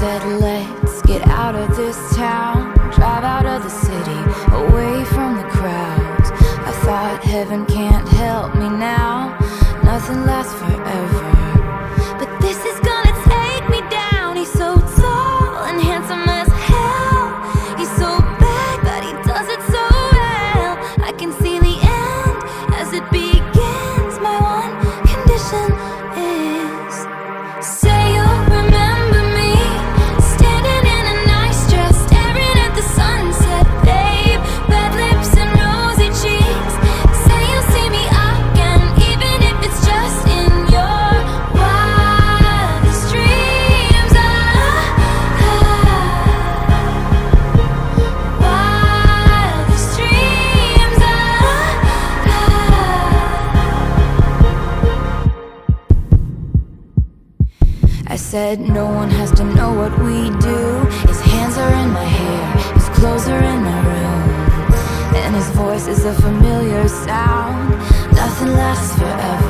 said, let's get out of this town, drive out of the city, away from the crowds. I thought heaven can't help me now, nothing lasts forever. said no one has to know what we do. His hands are in my hair, his clothes are in my room And his voice is a familiar sound. Nothing lasts forever.